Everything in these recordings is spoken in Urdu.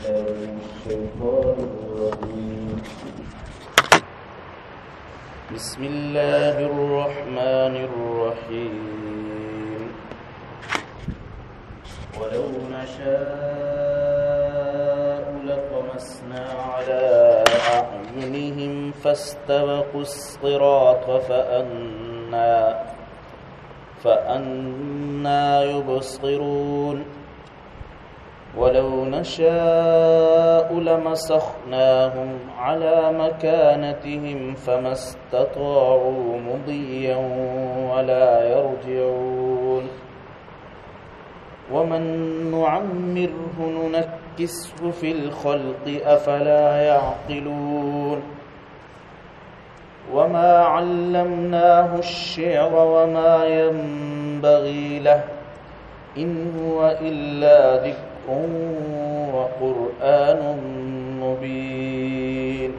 بسم الله الرحمن الرحيم. ولو نشاء لطمسنا على أعينهم فاستبقوا الصراط فأنا فأنا يبصرون. ولو نشاء لمسخناهم على مكانتهم فما استطاعوا مضيا ولا يرجعون. ومن نعمره ننكسه في الخلق أفلا يعقلون. وما علمناه الشعر وما ينبغي له إن هو إلا ذكر وقرآن مبين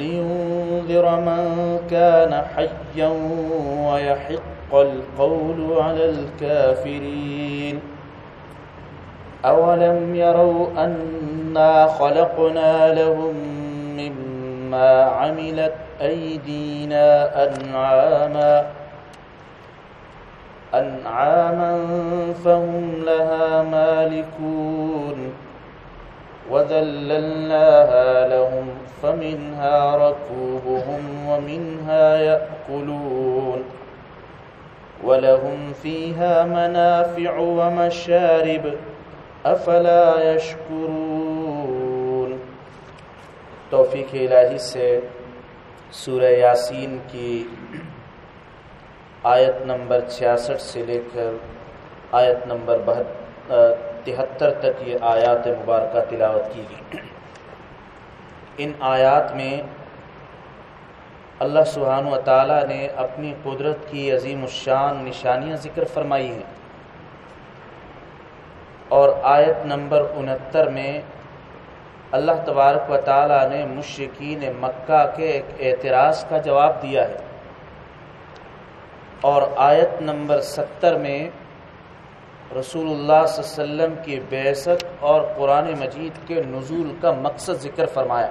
لينذر من كان حيا ويحق القول على الكافرين أولم يروا أنا خلقنا لهم مما عملت أيدينا أنعاما أنعاما فهم لها مالكون وذللناها لهم فمنها ركوبهم ومنها يأكلون ولهم فيها منافع ومشارب أفلا يشكرون. توفیق الہی سے سورہ یاسین کی آیت نمبر چھیاسٹھ سے لے کر آیت نمبر تہتر تک یہ آیات مبارکہ تلاوت کی گئی۔ ان آیات میں اللہ سبحانہ و تعالیٰ نے اپنی قدرت کی عظیم الشان نشانیاں ذکر فرمائی ہیں۔ اور آیت نمبر انہتر میں اللہ تبارک و تعالیٰ نے مشرقین مکہ کے ایک اعتراض کا جواب دیا ہے۔ اور آیت نمبر ستر میں رسول اللہ صلی اللہ علیہ وسلم کی بیست اور قرآن مجید کے نزول کا مقصد ذکر فرمایا۔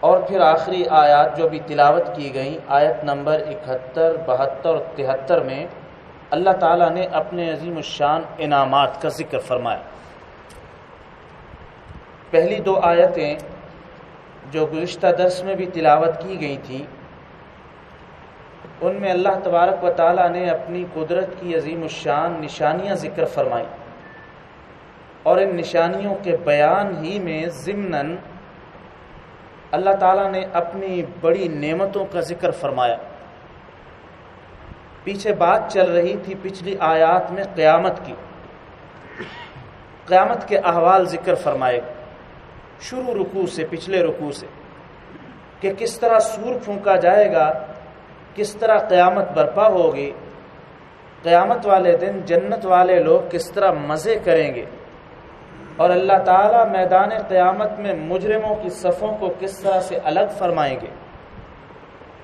اور پھر آخری آیات جو بھی تلاوت کی گئیں، آیت نمبر اکہتر، بہتر اور تہتر میں اللہ تعالیٰ نے اپنے عظیم الشان انعامات کا ذکر فرمایا۔ پہلی دو آیتیں جو گزشتہ درس میں بھی تلاوت کی گئی تھیں ان میں اللہ تبارک و تعالیٰ نے اپنی قدرت کی عظیم الشان نشانیاں ذکر فرمائی اور ان نشانیوں کے بیان ہی میں ضمن اللہ تعالیٰ نے اپنی بڑی نعمتوں کا ذکر فرمایا۔ پیچھے بات چل رہی تھی پچھلی آیات میں قیامت کی۔ قیامت کے احوال ذکر فرمائے۔ شروع رکوع سے، پچھلے رکوع سے کہ کس طرح سور پھونکا جائے گا کس طرح قیامت برپا ہوگی، قیامت والے دن جنت والے لوگ کس طرح مزے کریں گے۔ اور اللہ تعالیٰ میدان قیامت میں مجرموں کی صفوں کو کس طرح سے الگ فرمائیں گے۔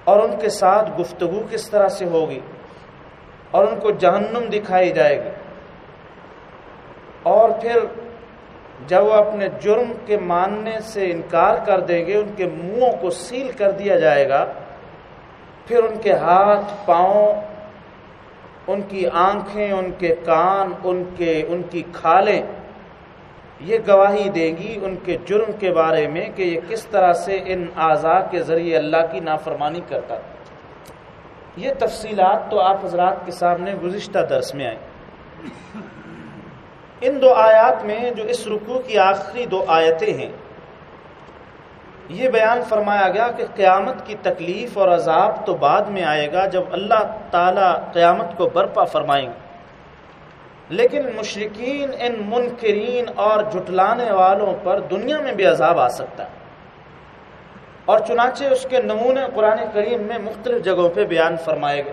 اور ان کے ساتھ گفتگو کس طرح سے ہوگی، اور ان کو جہنم دکھائی جائے گی۔ اور پھر جب وہ اپنے جرم کے ماننے سے انکار کر دیں گے، ان کے منہوں کو سیل کر دیا جائے گا پھر ان کے ہاتھ، پاؤں، ان کی آنکھیں، ان کے کان، ان کے، ان کی کھالیں، یہ گواہی دیں گی ان کے جرم کے بارے میں کہ یہ کس طرح سے ان اعضاء کے ذریعے اللہ کی نافرمانی کرتا۔ یہ تفصیلات تو آپ حضرات کے سامنے گزشتہ درس میں آئیں ان دو آیات میں جو اس رکوع کی آخری دو آیتیں ہیں یہ بیان فرمایا گیا کہ قیامت کی تکلیف اور عذاب تو بعد میں آئے گا جب اللہ تعالیٰ قیامت کو برپا فرمائیں گے۔ لیکن مشرقین ان منکرین اور جھٹلانے والوں پر دنیا میں بھی عذاب آ سکتا ہے۔ اور چنانچہ اس کے نمونے قرآن کریم میں مختلف جگہوں پہ بیان فرمائے گئے۔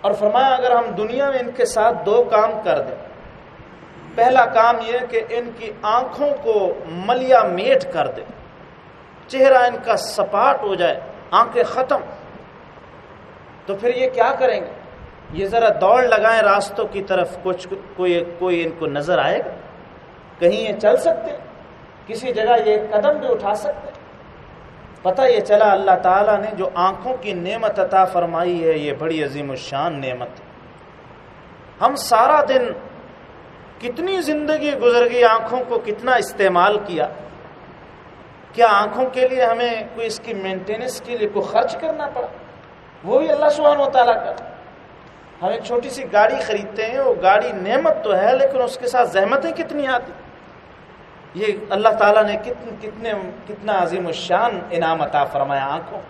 اور فرمایا اگر ہم دنیا میں ان کے ساتھ دو کام کر دیں، پہلا کام یہ کہ ان کی آنکھوں کو ملیا میٹ کر دیں۔ چہرہ ان کا سپاٹ ہو جائے، آنکھیں ختم۔ تو پھر یہ کیا کریں گے؟ یہ ذرا دوڑ لگائیں راستوں کی طرف، کچھ کوئی کوئی ان کو نظر آئے گا؟ کہیں یہ چل سکتے کسی جگہ یہ قدم بھی اٹھا سکتے پتہ یہ چلا اللہ تعالیٰ نے جو آنکھوں کی نعمت عطا فرمائی ہے، یہ بڑی عظیم الشان نعمت ہم سارا دن کتنی زندگی گزر گئی، آنکھوں کو کتنا استعمال کیا۔ کیا آنکھوں کے لیے ہمیں کوئی اس کی مینٹیننس کے لیے کوئی خرچ کرنا پڑا؟ وہ بھی اللہ سبحانہ و تعالیٰ کا۔ ہم ایک چھوٹی سی گاڑی خریدتے ہیں، وہ گاڑی نعمت تو ہے، لیکن اس کے ساتھ زحمتیں کتنی آتی؟ یہ اللہ تعالیٰ نے کتنے کتنے، کتنا عظیم الشان انعام عطا فرمایا آنکھوں۔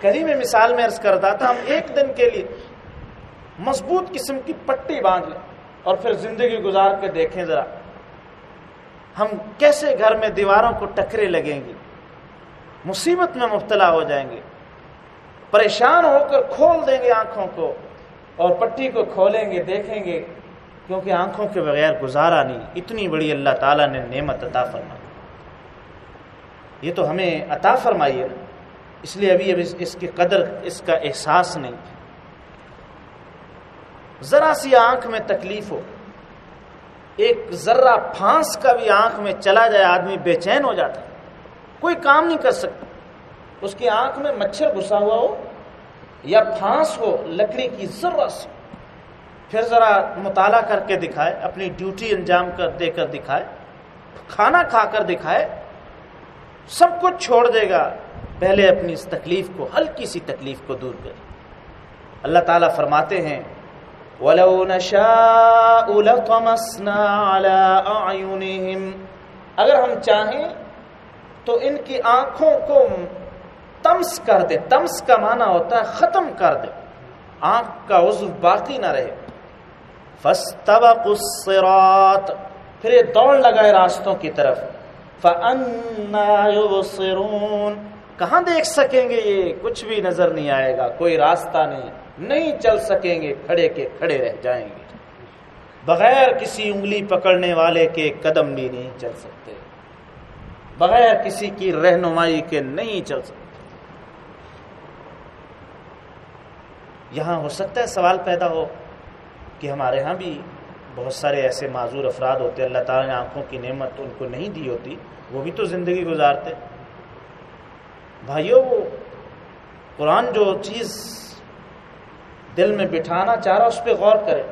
کریم مثال میں عرض کرتا تھا، ہم ایک دن کے لیے مضبوط قسم کی پٹی باندھ لیں اور پھر زندگی گزار کے دیکھیں ذرا۔ ہم کیسے گھر میں دیواروں کو ٹکرے لگیں گے؟ مصیبت میں مبتلا ہو جائیں گے۔ پریشان ہو کر کھول دیں گے آنکھوں کو اور پٹی کو کھولیں گے، دیکھیں گے، کیونکہ آنکھوں کے بغیر گزارا نہیں۔ اتنی بڑی اللہ تعالیٰ نے نعمت عطا فرمائی۔ یہ تو ہمیں عطا فرمائی ہے۔ اس لیے ابھی ابھی اس کی قدر، اس کا احساس نہیں۔ ذرا سی آنکھ میں تکلیف ہو۔ ایک ذرہ پھانس کا بھی آنکھ میں چلا جائے، آدمی بے چین ہو جاتا کوئی کام نہیں کر سکتا۔ اس کی آنکھ میں مچھر گھسا ہوا ہو یا پھانس ہو لکڑی کی ذرا سی۔ پھر ذرا مطالعہ کر کے دکھائے، اپنی ڈیوٹی انجام کر دے کر دکھائے۔ کھانا کھا کر دکھائے۔ سب کچھ چھوڑ دے گا۔ پہلے اپنی اس تکلیف کو، ہلکی سی تکلیف کو دور کرے اللہ تعالیٰ فرماتے ہیں وَلَوْ نَشَاءُ لَطَمَسْنَا عَلَىٰ أَعْيُنِهِمْ۔ اگر ہم چاہیں تو ان کی آنکھوں کو تمس کر دے۔ تمس کا معنی ہوتا ہے ختم کر دے۔ آنکھ کا عضو باقی نہ رہے۔ فَاسْتَبَقُ الصِّرَاطِ۔ پھر یہ دوڑ لگائے راستوں کی طرف۔ فَأَنَّا يُبْصِرُونَ۔ کہاں دیکھ سکیں گے یہ؟ کچھ بھی نظر نہیں آئے گا۔ کوئی راستہ نہیں۔ نہیں چل سکیں گے، کھڑے کے کھڑے رہ جائیں گے۔ بغیر کسی انگلی پکڑنے والے کے قدم بھی نہیں چل سکتے۔ بغیر کسی کی رہنمائی کے نہیں چل سکتے۔ یہاں ہو سکتا ہے سوال پیدا ہو کہ ہمارے ہاں بھی بہت سارے ایسے معذور افراد ہوتے اللہ تعالیٰ نے آنکھوں کی نعمت ان کو نہیں دی ہوتی، وہ بھی تو زندگی گزارتے۔ بھائیو، وہ قرآن جو چیز دل میں بٹھانا چاہ رہا اس پہ غور کرے۔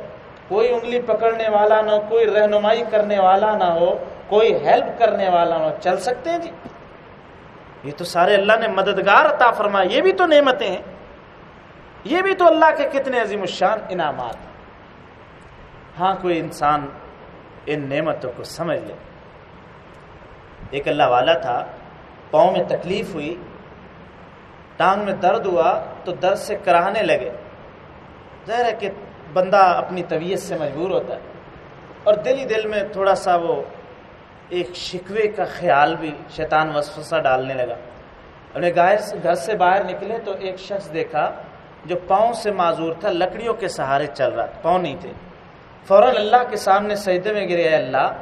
کوئی انگلی پکڑنے والا نہ ہو، کوئی رہنمائی کرنے والا نہ ہو، کوئی ہیلپ کرنے والا نہ ہو۔ چل سکتے ہیں جی؟ یہ تو سارے اللہ نے مددگار عطا فرمایا۔ یہ بھی تو نعمتیں ہیں۔ یہ بھی تو اللہ کے کتنے عظیم الشان انعامات ہاں کوئی انسان ان نعمتوں کو سمجھ لے۔ ایک اللہ والا تھا، پاؤں میں تکلیف ہوئی، ٹانگ میں درد ہوا، تو درد سے کراہنے لگے۔ ظاہر ہے کہ بندہ اپنی طبیعت سے مجبور ہوتا ہے۔ اور دل ہی دل میں تھوڑا سا وہ ایک شکوے کا خیال بھی شیطان وسوسہ ڈالنے لگا۔ انہیں گھر سے باہر نکلے تو ایک شخص دیکھا جو پاؤں سے معذور تھا، لکڑیوں کے سہارے چل رہا تھا، پاؤں نہیں تھے۔ فوراً اللہ کے سامنے سجدے میں گرے اللہ،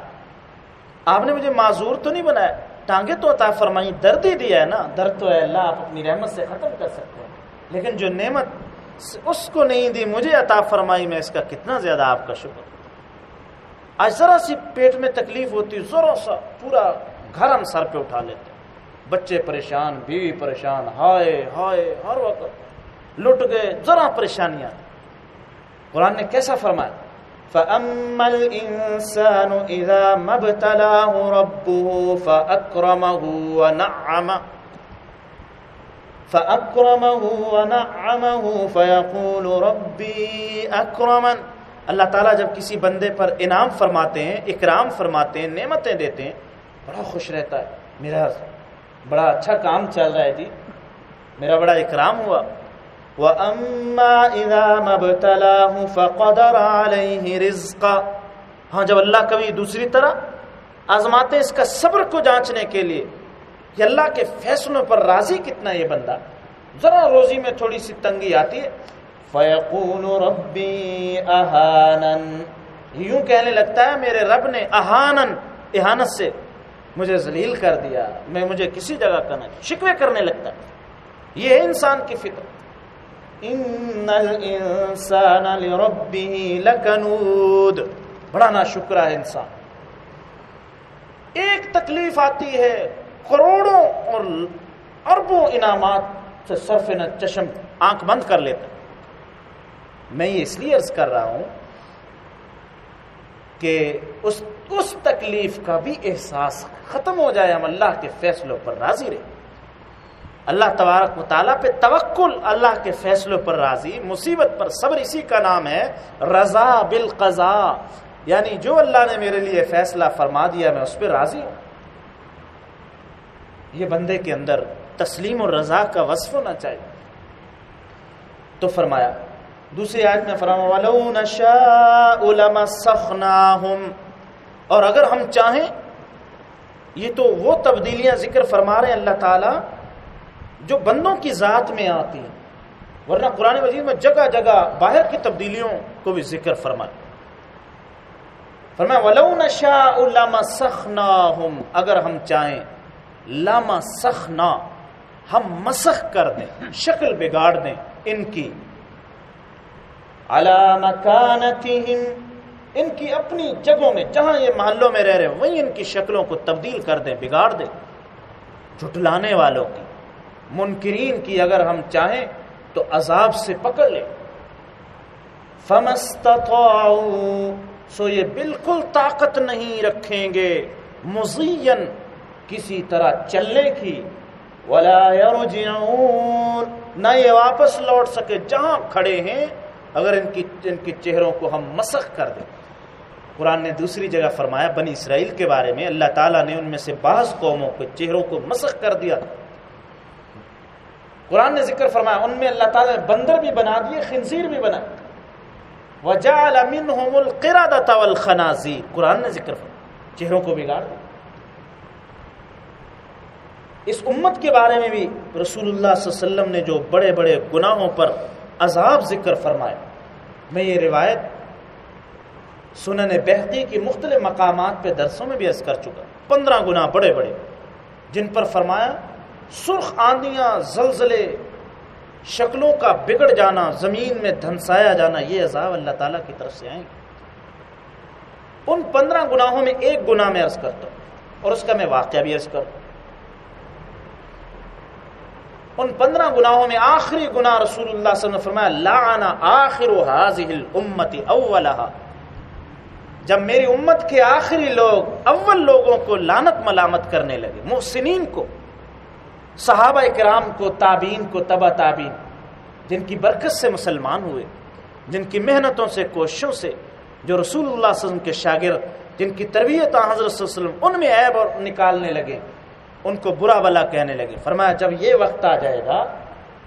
آپ نے مجھے معذور تو نہیں بنایا؟ ٹانگے تو عطا فرمائی درد ہی دیا ہے نا۔ درد تو ہے اللہ، آپ اپنی رحمت سے ختم کر سکتے ہیں۔ لیکن جو نعمت اس کو نہیں دی، مجھے عطا فرمائی، میں اس کا کتنا زیادہ آپ کا شکر۔ آج ذرا سی پیٹ میں تکلیف ہوتی، ذرا سا پورا گھر ہم سر پہ اٹھا لیتے۔ بچے پریشان، بیوی پریشان، ہائے ہائے، ہر وقت لٹ گئے، ذرا پریشانیاں۔ قرآن نے کیسا فرمایا؟ فَأَمَّا الْإِنسَانُ إِذَا مَبْتَلَاهُ رَبُّهُ فَأَكْرَمَهُ وَنَعَّمَهُ۔ فَأَكْرَمَهُ وَنَعَّمَهُ فَيَقُولُ رَبِّي أَكْرَمَنْ۔ اللہ تعالیٰ جب کسی بندے پر انعام فرماتے ہیں، اکرام فرماتے ہیں، نعمتیں دیتے ہیں، بڑا خوش رہتا ہے۔ میرا بڑا اچھا کام چل رہا ہے جی۔ میرا بڑا اکرام ہوا۔ وَأَمَّا إِذَا مَبْتَلَاهُ فَقَدَرَ عَلَيْهِ رِزْقًا ہاں جب اللہ کبھی دوسری طرح آزماتے اس کا صبر کو جانچنے کے لیے۔ کہ اللہ کے فیصلوں پر راضی کتنا یہ بندہ ذرا روزی میں تھوڑی سی تنگی آتی ہے۔ فَيَقُولُ رَبِّي أَهَانًا یوں کہنے لگتا ہے، میرے رب نے احانن احانت سے مجھے ذلیل کر دیا، میں مجھے کسی جگہ کا نہیں شکوے کرنے لگتا یہ ہے انسان کی فطر ان الانسان لربه لکنود بڑا نا شکر ہے انسان۔ ایک تکلیف آتی ہے۔ کروڑوں اور اربوں انعامات سے صرف نہ چشم آنکھ بند کر لیتا میں یہ اس لیے عرض کر رہا ہوں کہ اس اس تکلیف کا بھی احساس ختم ہو جائے ہم اللہ کے فیصلوں پر راضی رہے۔ اللہ تبارک مطالعہ پہ توکل اللہ کے فیصلوں پر راضی، مصیبت پر صبر اسی کا نام ہے رضا بالقضا یعنی جو اللہ نے میرے لیے فیصلہ فرما دیا، میں اس پہ راضی ہوں۔ یہ بندے کے اندر تسلیم اور رضا کا وصف ہونا چاہیے۔ تو فرمایا، دوسری آیت میں فرما اور اگر ہم چاہیں، یہ تو وہ تبدیلیاں ذکر فرما رہے ہیں اللہ تعالی، جو بندوں کی ذات میں آتی ہیں۔ ورنہ قرآن مجید میں جگہ جگہ باہر کی تبدیلیوں کو بھی ذکر فرمائے فرمایا، ولو نشاء لما سخناہم اگر ہم چاہیں لما سخنا ہم مسخ کر دیں، شکل بگاڑ دیں ان کی۔ مکانتہم ان کی اپنی جگہوں میں، جہاں یہ محلوں میں رہ رہے ہیں، وہیں ان کی شکلوں کو تبدیل کر دیں، بگاڑ دیں۔ جھٹلانے والوں کی۔ منکرین کی اگر ہم چاہیں، تو عذاب سے پکڑ لیں۔ فمستطاعوا، سو یہ بالکل طاقت نہیں رکھیں گے۔ مزین کسی طرح چلنے کی۔ ولا يرجعون۔ نہ یہ واپس لوٹ سکے جہاں کھڑے ہیں، اگر ان کی، ان کے چہروں کو ہم مسخ کر دیں۔ قرآن نے دوسری جگہ فرمایا، بنی اسرائیل کے بارے میں، اللہ تعالیٰ نے ان میں سے بعض قوموں کے چہروں کو مسخ کر دیا۔ قرآن نے ذکر فرمایا، ان میں اللہ تعالیٰ نے بندر بھی بنا دیے، خنزیر بھی بنا وجعل منهم القردة والخنازير۔ قرآن نے ذکر فرمایا، چہروں کو بگاڑ دیا۔ اس امت کے بارے میں بھی رسول اللہ صلی اللہ علیہ وسلم نے جو بڑے بڑے گناہوں پر عذاب ذکر فرمائے۔ میں یہ روایت سنن بہتی کی مختلف مقامات پہ درسوں میں بھی عرض کر چکا۔ پندرہ گنا بڑے بڑے، جن پر فرمایا، سرخ آندیاں، زلزلے، شکلوں کا بگڑ جانا، زمین میں دھنسایا جانا، یہ عذاب اللہ تعالیٰ کی طرف سے آئیں۔ گے ان پندرہ گناہوں میں ایک گناہ میں عرض کرتا ہوں اور اس کا میں واقعہ بھی عرض کرتا ہوں۔ ان پندرہ گناہوں میں آخری گناہ رسول اللہ صلی اللہ علیہ وسلم فرمایا لانا آخر الامت اولہا۔ جب میری امت کے آخری لوگ، اول لوگوں کو لانت ملامت کرنے لگے، محسنین کو، صحابہ کرام کو تابین کو، تبا تابین جن کی برکت سے مسلمان ہوئے، جن کی محنتوں سے، کوششوں سے، جو رسول اللہ صلی اللہ علیہ وسلم کے شاگرد، جن کی تربیت حضرت صلی اللہ علیہ وسلم، ان میں عیب اور نکالنے لگے۔ ان کو برا بلا کہنے لگے۔ فرمایا، جب یہ وقت آ جائے گا،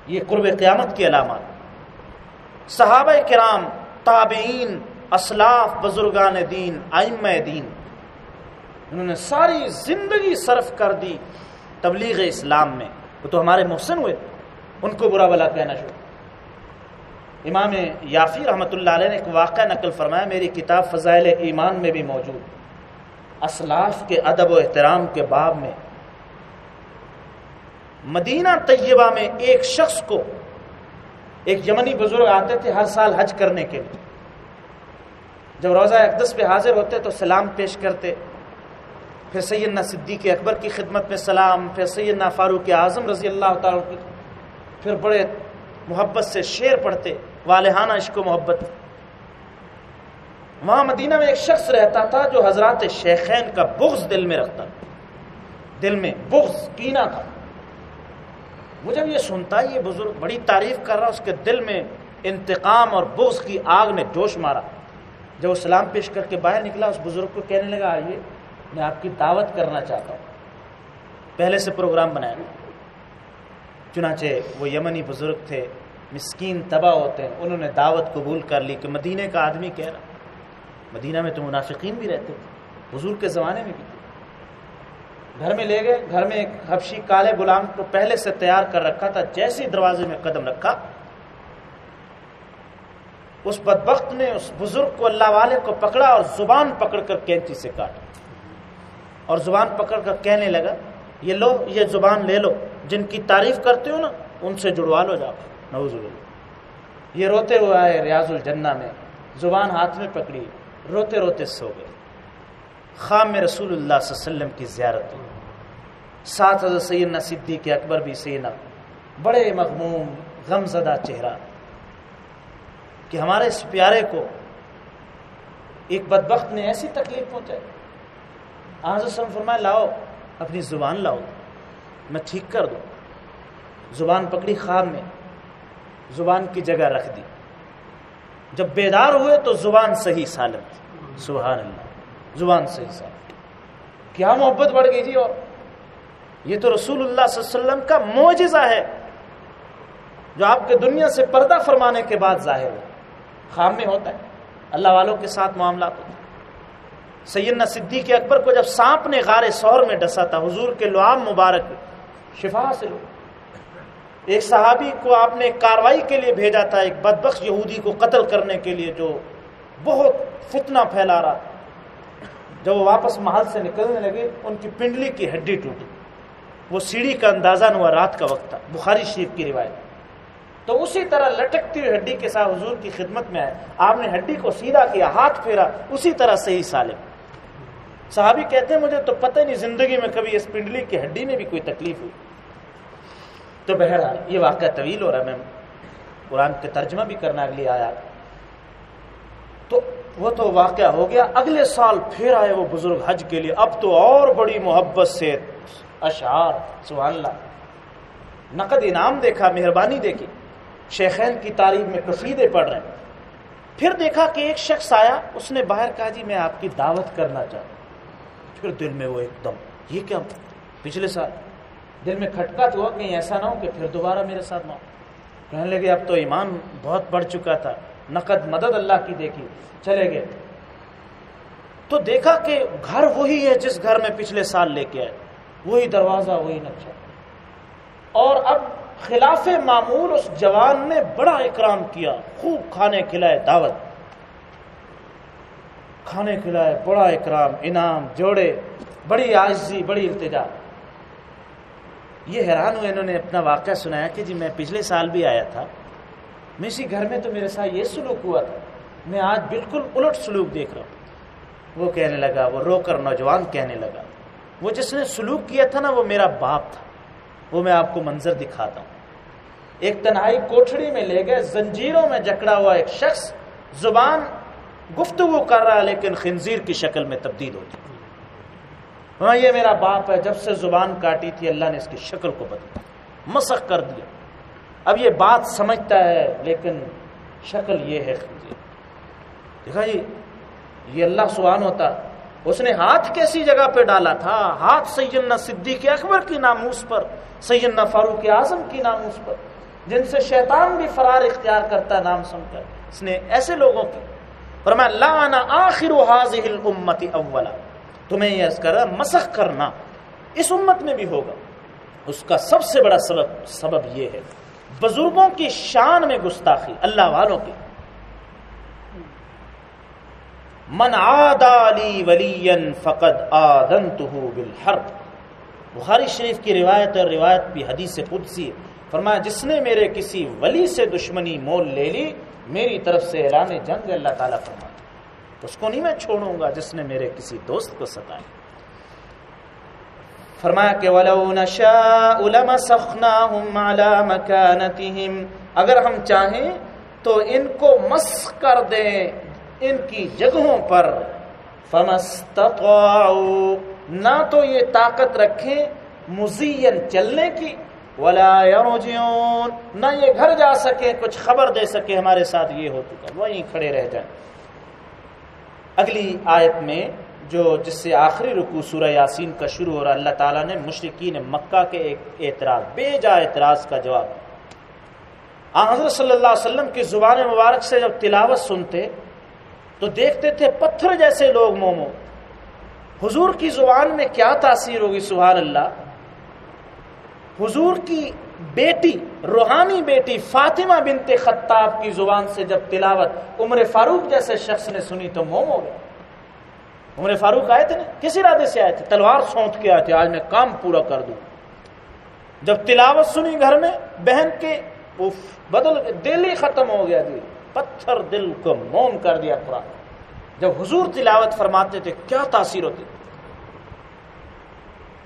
یہ قرب قیامت کی علامات۔ صحابہ کرام، تابعین، اسلاف، بزرگان دین آئم دین، انہوں نے ساری زندگی صرف کر دی تبلیغ اسلام میں۔ وہ تو ہمارے محسن ہوئے، ان کو برا بلا کہنا شروع۔ امام یافی رحمۃ اللہ علیہ نے ایک واقعہ نقل فرمایا، میری کتاب فضائل ایمان میں بھی موجود۔ اسلاف کے ادب و احترام کے باب میں مدینہ طیبہ میں ایک شخص کو ایک یمنی بزرگ آتے تھے ہر سال حج کرنے کے لیے۔ جب روزہ اقدس پہ حاضر ہوتے تو سلام پیش کرتے۔ پھر سیدنا صدیق اکبر کی خدمت میں سلام، پھر سیدنا فاروق اعظم رضی اللہ تعالیٰ کی پھر بڑے محبت سے شعر پڑھتے، والہانہ عشق و محبت۔ وہاں مدینہ میں ایک شخص رہتا تھا جو حضرات شیخین کا بغض دل میں رکھتا۔ دل میں بغض کینا تھا۔ وہ جب یہ سنتا یہ بزرگ بڑی تعریف کر رہا اس کے دل میں انتقام اور بغض کی آگ نے جوش مارا۔ جب وہ سلام پیش کر کے باہر نکلا، اس بزرگ کو کہنے لگا، آئیے، میں آپ کی دعوت کرنا چاہتا ہوں۔ پہلے سے پروگرام بنایا۔ چنانچہ وہ یمنی بزرگ تھے، مسکین تباہ ہوتے ہیں، انہوں نے دعوت قبول کر لی کہ مدینہ کا آدمی کہہ رہا مدینہ میں تو منافقین بھی رہتے تھے بزرگ کے زمانے میں بھی۔ گھر میں لے گئے، گھر میں ایک حبشی کالے غلام کو پہلے سے تیار کر رکھا تھا، جیسے دروازے میں قدم رکھا، اس بدبخت نے اس بزرگ کو اللہ والے کو پکڑا اور زبان پکڑ کر کینچی سے کاٹا۔ اور زبان پکڑ کر کہنے لگا، یہ لو، یہ زبان لے لو، جن کی تعریف کرتے ہو نا، ان سے جڑوا لو جاؤ نوز یہ روتے ہوئے آئے ریاض الجنہ میں، زبان ہاتھ میں پکڑی، روتے روتے سو گئے۔ خام میں رسول اللہ صلی اللہ علیہ وسلم کی زیارت ہوئی۔ ساتھ حضرت سیدنا صدیق اکبر بھی سینا، بڑے مغموم غم زدہ چہرہ۔ کہ ہمارے اس پیارے کو ایک بدبخت نے ایسی تکلیف پہنچائی۔ آج وسلم فرمایا، لاؤ، اپنی زبان لاؤ، میں ٹھیک کر دوں۔ زبان پکڑی خواب میں، زبان کی جگہ رکھ دی۔ جب بیدار ہوئے تو زبان صحیح سالم تھی۔ سبحان اللہ، زبان صحیح سالم۔ کیا محبت بڑھ گئی جی اور یہ تو رسول اللہ صلی اللہ علیہ وسلم کا معجزہ ہے جو آپ کے دنیا سے پردہ فرمانے کے بعد ظاہر ہو خام میں ہوتا ہے۔ اللہ والوں کے ساتھ معاملات ہوتے ہیں۔ سیدنا صدیق اکبر کو جب سانپ نے غار سور میں ڈسا تھا، حضور کے لعام مبارک شفا حاصل ہو ایک صحابی کو آپ نے کاروائی کے لیے بھیجا تھا، ایک بدبخش یہودی کو قتل کرنے کے لیے جو بہت فتنہ پھیلا رہا تھا۔ جب وہ واپس محل سے نکلنے لگے، ان کی پنڈلی کی ہڈی ٹوٹی۔ وہ سیڑھی کا اندازہ نہ ہوا رات کا وقت تھا، بخاری شریف کی روایت۔ تو اسی طرح لٹکتی ہوئی ہڈی کے ساتھ حضور کی خدمت میں آئے۔ آپ نے ہڈی کو سیدھا کیا، ہاتھ پھیرا، اسی طرح سے سالم۔ صحابی کہتے ہیں، مجھے تو پتہ نہیں، زندگی میں کبھی اس پنڈلی کی ہڈی میں بھی کوئی تکلیف ہوئی۔ تو بہرحال یہ واقعہ طویل ہو رہا ہے، میں قرآن کے ترجمہ بھی کرنا اگلی آیا تو وہ تو واقعہ ہو گیا، اگلے سال پھر آئے وہ بزرگ حج کے لیے۔ اب تو اور بڑی محبت سے اشعار، سبحان اللہ۔ نقد انعام دیکھا، مہربانی دیکھی۔ شیخین کی تعریف میں قصیدے پڑھ رہے ہیں۔ پھر دیکھا کہ ایک شخص آیا، اس نے باہر کہا جی میں آپ کی دعوت کرنا چاہتا پھر دل میں وہ ایک دم، یہ کیا؟ پچھلے سال۔ دل میں کھٹکا تو ہوا، کہیں ایسا نہ ہو کہ پھر دوبارہ میرے ساتھ نہ ہو۔ کہنے لگے، اب تو ایمان بہت بڑھ چکا تھا۔ نقد، مدد اللہ کی دیکھی۔ چلے گئے۔ تو دیکھا کہ گھر وہی ہے جس گھر میں پچھلے سال لے کے آئے۔ وہی دروازہ، وہی نقشہ۔ اور اب خلاف معمول اس جوان نے بڑا اکرام کیا، خوب کھانے کھلائے دعوت۔ کھانے کھلائے، بڑا اکرام، انعام، جوڑے، بڑی آجزی بڑی التجا۔ یہ حیران ہوئے، انہوں نے اپنا واقعہ سنایا کہ جی میں پچھلے سال بھی آیا تھا۔ میں اسی گھر میں تو میرے ساتھ یہ سلوک ہوا تھا۔ میں آج بالکل الٹ سلوک دیکھ رہا ہوں۔ وہ کہنے لگا، وہ رو کر نوجوان کہنے لگا۔ وہ جس نے سلوک کیا تھا نا، وہ میرا باپ تھا۔ وہ میں آپ کو منظر دکھاتا ہوں۔ ایک تنہائی کوٹھڑی میں لے گئے، زنجیروں میں جکڑا ہوا ایک شخص، زبان گفتگو کر رہا، لیکن خنزیر کی شکل میں تبدیل ہوتی ہاں یہ میرا باپ ہے، جب سے زبان کاٹی تھی، اللہ نے اس کی شکل کو بدلا مسق کر دیا۔ اب یہ بات سمجھتا ہے، لیکن شکل یہ ہے خنزیر۔ دیکھا جی یہ اللہ سبحان ہوتا اس نے ہاتھ کیسی جگہ پہ ڈالا تھا؟ ہاتھ سیدنا صدیق اکبر کی ناموس پر، سیدنا فاروق اعظم کی ناموس پر۔ جن سے شیطان بھی فرار اختیار کرتا ہے نام سن کر۔ اس نے ایسے لوگوں کی، فرمایا لانا آخر حاضح الامت اولا تمہیں یہ کر رہا مسخ کرنا اس امت میں بھی ہوگا۔ اس کا سب سے بڑا سبب سبب یہ ہے، بزرگوں کی شان میں گستاخی، اللہ والوں کی۔ من علی ولی فقد آذنته بالحرب بخاری شریف کی روایت اور روایت بھی حدیث قدسی ہے۔ فرمایا، جس نے میرے کسی ولی سے دشمنی مول لے لی، میری طرف سے اعلان جنگ اللہ تعالیٰ فرما اس کو نہیں میں چھوڑوں گا جس نے میرے کسی دوست کو ستایا۔ فرمایا کہ وَلَوْ نَشَاءُ لَمَسَخْنَاهُمْ عَلَى مَكَانَتِهِمْ اگر ہم چاہیں تو ان کو مسخ کر دیں ان کی جگہوں پر فَمَسْتَطَاعُوا، نہ تو یہ طاقت رکھیں مزین چلنے کی، ولا يرجعون، نہ یہ گھر جا سکے کچھ خبر دے سکے ہمارے ساتھ یہ ہو چکا وہیں کھڑے رہ جائیں۔ اگلی آیت میں جو جس سے آخری رکو سورہ یاسین کا شروع ہو رہا اللہ تعالیٰ نے مشرقین مکہ کے ایک اعتراض، بے جا اعتراض کا جواب۔ حضرت صلی اللہ علیہ وسلم کی زبان مبارک سے جب تلاوت سنتے تو دیکھتے تھے پتھر جیسے لوگ مومو۔ حضور کی زبان میں کیا تاثیر ہوگی، سبحان اللہ؟ حضور کی بیٹی، روحانی بیٹی فاطمہ بنت خطاب کی زبان سے جب تلاوت عمر فاروق جیسے شخص نے سنی تو موم ہو گیا عمر فاروق آئے تھے نا؟ کس ارادے سے آئے تھے؟ تلوار سونت کے آئے تھے، آج میں کام پورا کر دوں۔ جب تلاوت سنی گھر میں، بہن کے بدل دل ہی ختم ہو گیا دل۔ پتھر دل کو موم کر دیا قرآن۔ جب حضور تلاوت فرماتے تھے، کیا تاثیر ہوتی؟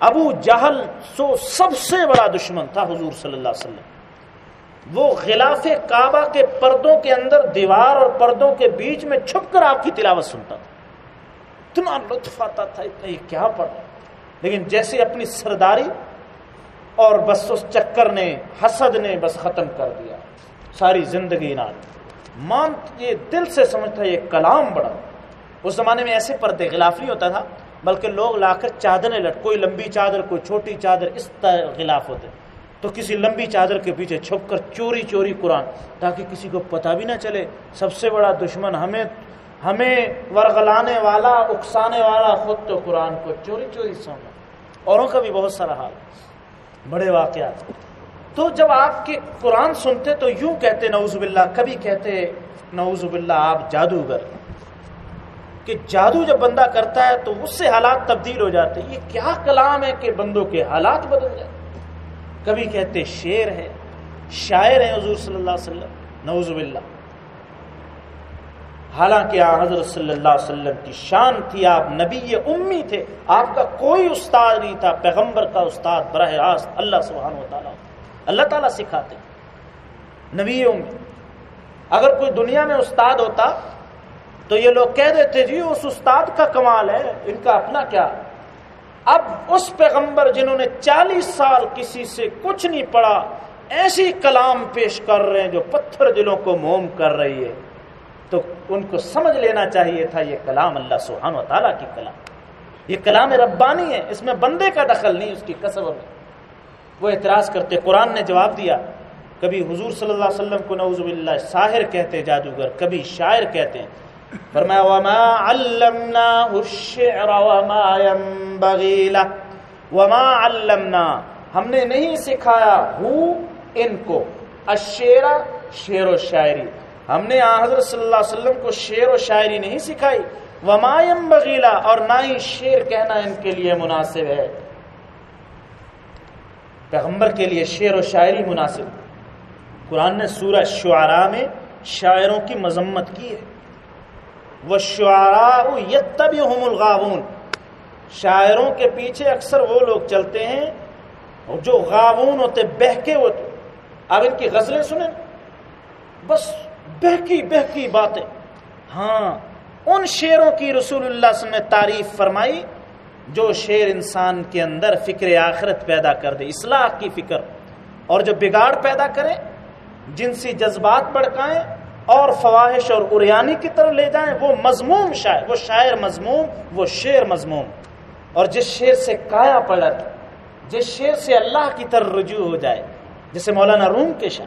ابو جہل سو سب سے بڑا دشمن تھا حضور صلی اللہ علیہ وسلم۔ وہ غلاف کعبہ کے پردوں کے اندر دیوار اور پردوں کے بیچ میں چھپ کر آپ کی تلاوت سنتا تھا۔ اتنا لطف آتا تھا، اتنا یہ کیا پڑھ لیکن جیسے اپنی سرداری اور بس اس چکر نے، حسد نے بس ختم کر دیا۔ ساری زندگی نہ مان، یہ دل سے سمجھتا یہ کلام بڑا۔ اس زمانے میں ایسے پردے غلاف نہیں ہوتا تھا، بلکہ لوگ لا کر چادریں لٹ، کوئی لمبی چادر، کوئی چھوٹی چادر، اس طرح غلاف ہوتے۔ تو کسی لمبی چادر کے پیچھے چھپ کر چوری چوری قرآن، تاکہ کسی کو پتہ بھی نہ چلے۔ سب سے بڑا دشمن ہمیں ہمیں ورغلانے والا، اکسانے والا خود تو قرآن کو چوری چوری سونا اوروں کا بھی بہت سارا حال۔ بڑے واقعات۔ تو جب آپ کے قرآن سنتے تو یوں کہتے، نعوذ باللہ، کبھی کہتے، نعوذ باللہ، آپ جادوگر۔ کہ جادو جب بندہ کرتا ہے تو اس سے حالات تبدیل ہو جاتے یہ کیا کلام ہے کہ بندوں کے حالات بدل جاتے کبھی کہتے شیر ہے، شاعر ہیں حضور صلی اللہ علیہ وسلم، نعوذ باللہ۔ حالانکہ حضرت صلی اللہ علیہ وسلم کی شان تھی، آپ نبی امی تھے۔ آپ کا کوئی استاد نہیں تھا، پیغمبر کا استاد براہ راست اللہ سبحانہ و تعالیٰ اللہ تعالیٰ سکھاتے نبی امی اگر کوئی دنیا میں استاد ہوتا تو یہ لوگ کہہ دیتے جی اس استاد کا کمال ہے، ان کا اپنا کیا؟ اب اس پیغمبر جنہوں نے چالیس سال کسی سے کچھ نہیں پڑھا، ایسی کلام پیش کر رہے ہیں جو پتھر دلوں کو موم کر رہی ہے۔ تو ان کو سمجھ لینا چاہیے تھا، یہ کلام اللہ سبحانہ و تعالیٰ کی کلام۔ یہ کلام ربانی ہے، اس میں بندے کا دخل نہیں، اس کی کسب میں وہ اعتراض کرتے قرآن نے جواب دیا، کبھی حضور صلی اللہ علیہ وسلم کو نعوذ باللہ ساحر کہتے جادوگر، کبھی شاعر کہتے ہیں۔ فرمایا، وما علمناه الشعر وما ينبغي له۔ وما علمنا، ہم نے نہیں سکھایا ہو ان کو، الشعر شعر و شاعری۔ ہم نے حضرت صلی اللہ علیہ وسلم کو شعر و شاعری نہیں سکھائی۔ وما ينبغي له، اور نہ ہی شعر کہنا ان کے لیے مناسب ہے۔ پیغمبر کے لیے شعر و شاعری مناسب قرآن نے سورہ شعراء میں شاعروں کی مذمت کی ہے۔ وہ شعرا یتبی الغاون شاعروں کے پیچھے اکثر وہ لوگ چلتے ہیں جو غاون ہوتے، بہکے ہوتے۔ اب ان کی غزلیں سنیں۔ بس بہکی بہکی باتیں۔ ہاں ان شعروں کی رسول اللہ نے تعریف فرمائی۔ جو شعر انسان کے اندر فکر آخرت پیدا کر دے، اصلاح کی فکر۔ اور جو بگاڑ پیدا کرے، جنسی جذبات بڑکائیں اور فواہش اور اریانی کی طرف لے جائیں، وہ مضموم شاعر، وہ شاعر مضموم، وہ شعر مضموم۔ اور جس شعر سے کایا پلٹ، جس شعر سے اللہ کی طرف رجوع ہو جائے، جسے مولانا روم کے شاہ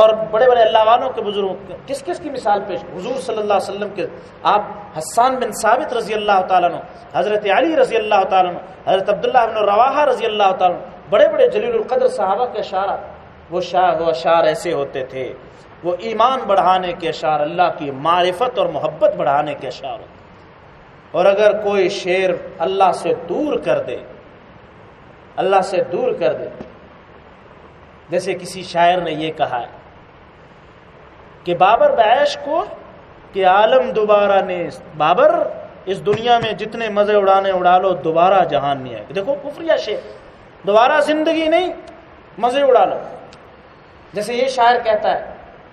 اور بڑے بڑے اللہ والوں کے بزرگ کس کس کی مثال پیش حضور صلی اللہ علیہ وسلم کے آپ حسان بن ثابت رضی اللہ تعالیٰ عنہ، حضرت علی رضی اللہ تعالیٰ عنہ، حضرت عبداللہ بن رواحہ رضی اللہ تعالیٰ عنہ، بڑے بڑے جلیل القدر صحابہ کے اشارہ وہ شاہ وہ اشار ایسے ہوتے تھے، وہ ایمان بڑھانے کے اشار اللہ کی معرفت اور محبت بڑھانے کے اشار اور اگر کوئی شعر اللہ سے دور کر دے، اللہ سے دور کر دے، جیسے کسی شاعر نے یہ کہا ہے کہ بابر بیش کو کہ عالم دوبارہ نے بابر اس دنیا میں جتنے مزے اڑانے اڑا لو دوبارہ جہان نہیں آئے۔ دیکھو کفریہ شعر دوبارہ زندگی نہیں، مزے اڑا لو جیسے یہ شاعر کہتا ہے،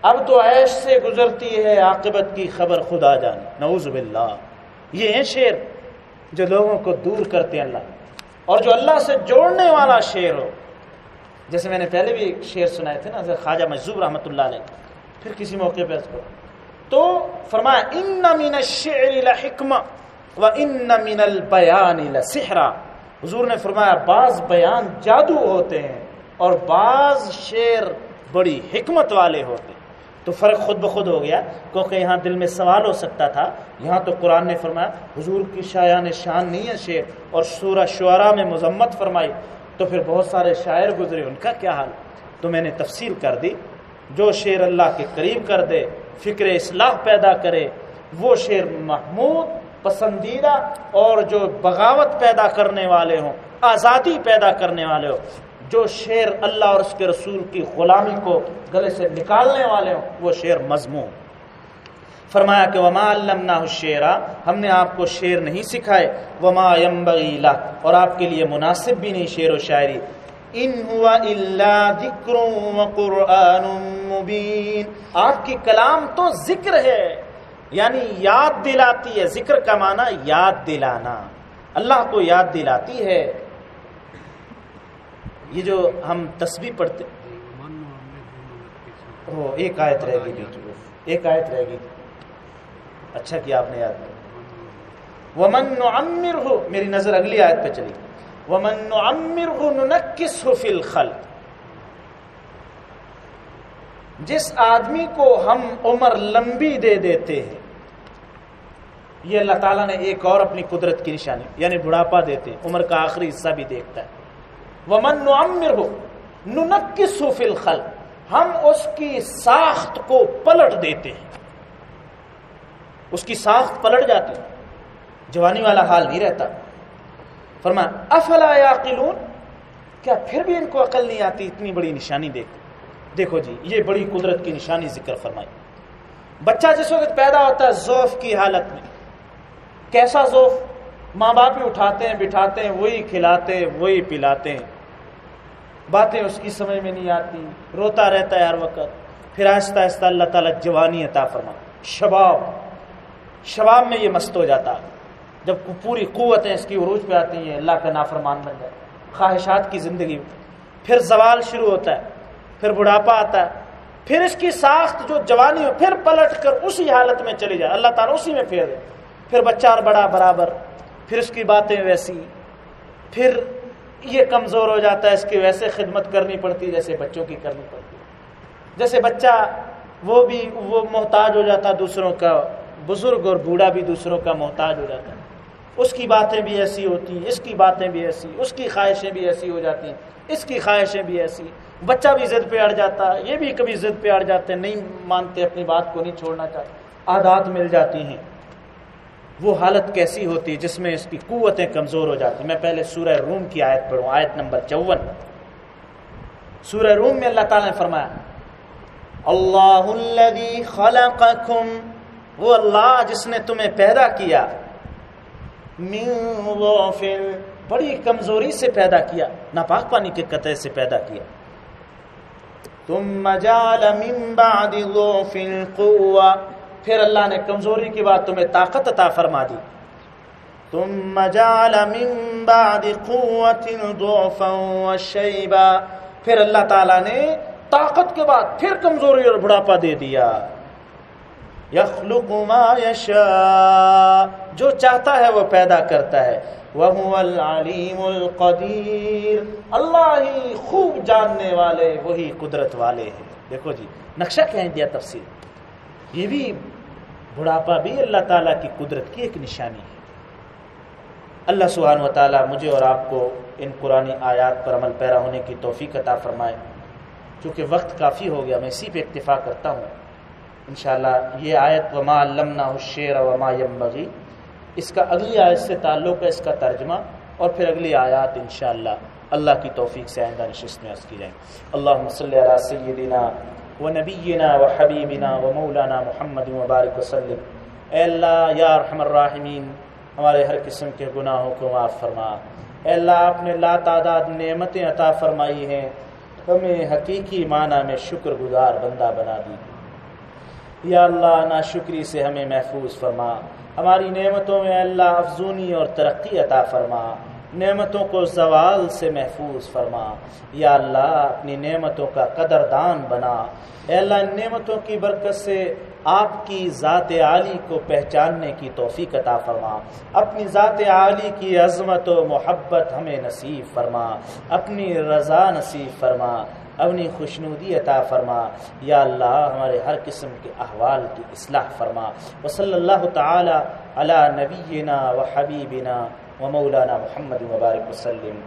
اب تو عیش سے گزرتی ہے عاقبت کی خبر خدا جانے۔ نعوذ باللہ۔ یہ ہیں شعر جو لوگوں کو دور کرتے ہیں اللہ۔ اور جو اللہ سے جوڑنے والا شعر ہو۔ جیسے میں نے پہلے بھی ایک شعر سنائے تھے نا خواجہ مجذوب رحمۃ اللہ علیہ۔ پھر کسی موقع پہ اس کو تو فرمایا ان من الشعر لحکمہ و ان من البیان لسحرا حضور نے فرمایا، بعض بیان جادو ہوتے ہیں اور بعض شعر بڑی حکمت والے ہوتے ہیں۔ تو فرق خود بخود ہو گیا، کیونکہ یہاں دل میں سوال ہو سکتا تھا۔ یہاں تو قرآن نے فرمایا، حضور کی شایان شان نہیں ہے شعر، اور سورہ شعرا میں مذمت فرمائی۔ تو پھر بہت سارے شاعر گزرے، ان کا کیا حال؟ تو میں نے تفصیل کر دی۔ جو شعر اللہ کے قریب کر دے، فکر اصلاح پیدا کرے، وہ شعر محمود پسندیدہ اور جو بغاوت پیدا کرنے والے ہوں، آزادی پیدا کرنے والے ہوں، جو شعر اللہ اور اس کے رسول کی غلامی کو گلے سے نکالنے والے ہوں، وہ شعر مضمون۔ فرمایا کہ وما علمنا شیرا ہم نے آپ کو شعر نہیں سکھائے، وما ينبغي اور آپ کے لیے مناسب بھی نہیں شعر و شاعری۔ ان ہوا الا ذکر و قرآن مبین آپ کی کلام تو ذکر ہے۔ یعنی یاد دلاتی ہے۔ ذکر کا معنی یاد دلانا۔ اللہ کو یاد دلاتی ہے۔ یہ جو ہم تسبیح پڑھتے ایک آیت رہ گئی۔ بیچ میں ایک آیت رہ گئی۔ اچھا کیا آپ نے یاد کیا۔ ومن نعمر ہو میری نظر اگلی آیت پہ چلی۔ ومن نعمر ہو ننکس ہو فی الخلق جس آدمی کو ہم عمر لمبی دے دیتے ہیں، یہ اللہ تعالیٰ نے ایک اور اپنی قدرت کی نشانی یعنی بڑھاپا دیتے، عمر کا آخری حصہ بھی دیکھتا ہے۔ ومن نعمر ہو ننکس ہو فی ہم اس کی ساخت کو پلٹ دیتے ہیں۔ اس کی ساخت پلٹ جاتی، جوانی والا حال نہیں رہتا۔ فرما افلا یاقلون؟ کیا پھر بھی ان کو عقل نہیں آتی؟ اتنی بڑی نشانی دیکھ دیکھو جی یہ بڑی قدرت کی نشانی ذکر فرمائی۔ بچہ جس وقت پیدا ہوتا ہے زوف کی حالت میں، کیسا زوف ماں باپ بھی اٹھاتے ہیں، بٹھاتے ہیں، وہی کھلاتے ہیں، وہی پلاتے ہیں۔ باتیں اس کی سمجھ میں نہیں آتی۔ روتا رہتا ہے ہر وقت۔ پھر آہستہ آہستہ اللہ تعالیٰ جوانی عطا فرما شباب شباب میں یہ مست ہو جاتا ہے۔ جب پوری قوتیں اس کی عروج پہ آتی ہیں، اللہ کا نافرمان بن جائے۔ خواہشات کی زندگی پھر زوال شروع ہوتا ہے، پھر بڑھاپا آتا ہے۔ پھر اس کی ساخت جو جوانی ہو، پھر پلٹ کر اسی حالت میں چلی جائے۔ اللہ تعالیٰ اسی میں پھیر دے۔ پھر بچہ اور بڑا برابر۔ پھر اس کی باتیں ویسی۔ پھر یہ کمزور ہو جاتا ہے، اس کی ویسے خدمت کرنی پڑتی، جیسے بچوں کی کرنی پڑتی۔ جیسے بچہ وہ بھی وہ محتاج ہو جاتا، دوسروں کا بزرگ اور بوڑھا بھی دوسروں کا محتاج ہو جاتا۔ ہے اس کی باتیں بھی ایسی ہوتی ہیں، اس کی باتیں بھی ایسی، اس کی خواہشیں بھی ایسی ہو جاتی ہیں، اس کی خواہشیں بھی ایسی بچہ بھی ضد پہ اڑ جاتا ہے یہ بھی کبھی ضد پہ اڑ جاتے ہیں نہیں مانتے، اپنی بات کو نہیں چھوڑنا چاہتے۔ عادات مل جاتی ہیں۔ وہ حالت کیسی ہوتی ہے جس میں اس کی قوتیں کمزور ہو جاتی۔ میں پہلے سورہ روم کی آیت پڑھوں، آیت نمبر چون۔ سورہ روم میں اللہ تعالیٰ نے فرمایا، اللہ الذي خلقكم وہ اللہ جس نے تمہیں پیدا کیا من ضعف۔ بڑی کمزوری سے پیدا کیا، ناپاک پانی کے قطعے سے پیدا کیا۔ ثم جعل من بعد ضعف قوة پھر اللہ نے کمزوری کے بعد تمہیں طاقت عطا فرما دی۔ ثم جعل من بعد قوة ضعفا وشيبا۔ پھر اللہ تعالی نے طاقت کے بعد پھر کمزوری اور بڑھاپا دے دیا۔ یخلق ما یشاء۔ جو چاہتا ہے وہ پیدا کرتا ہے۔ وہ العلیم القدیر۔ اللہ ہی خوب جاننے والے، وہی قدرت والے ہیں۔ دیکھو جی نقشہ کہیں دیا تفصیل؟ یہ بھی بڑھاپا بھی اللہ تعالیٰ کی قدرت کی ایک نشانی ہے۔ اللہ سبحانہ و تعالیٰ مجھے اور آپ کو ان قرآن آیات پر عمل پیرا ہونے کی توفیق عطا فرمائے۔ چونکہ وقت کافی ہو گیا، میں اسی پہ اکتفا کرتا ہوں۔ انشاءاللہ یہ آیت وما علمنا الشعر وما ينبغي۔ اس کا اگلی آیت سے تعلق ہے، اس کا ترجمہ، اور پھر اگلی آیات انشاءاللہ۔ اللہ کی توفیق سے آئندہ نشست میں عرض کی جائیں اللہم صلی علی سیدنا و نبینا و حبیبنا و مولانا محمد مبارک وسلم۔ اے اللہ، یا رحم الراحمین، ہمارے ہر قسم کے گناہوں کو معاف فرما۔ اے اللہ، آپ نے لا تعداد نعمتیں عطا فرمائی ہیں۔ ہمیں حقیقی معنی میں شکر گزار بندہ بنا دی۔ یا اللہ نا شکری سے ہمیں محفوظ فرما۔ ہماری نعمتوں میں اللہ افزونی اور ترقی عطا فرما۔ نعمتوں کو زوال سے محفوظ فرما۔ یا اللہ، اپنی نعمتوں کا قدردان بنا۔ اے اللہ، ان نعمتوں کی برکت سے آپ کی ذات عالی کو پہچاننے کی توفیق عطا فرما۔ اپنی ذات عالی کی عظمت و محبت ہمیں نصیب فرما۔ اپنی رضا نصیب فرما۔ اپنی خوشنودی عطا فرما۔ یا اللہ، ہمارے ہر قسم کے احوال کی اصلاح فرما۔ وصلی اللہ تعالی علی نبینا و حبیبنا و مولانا محمد مبارک وسلم۔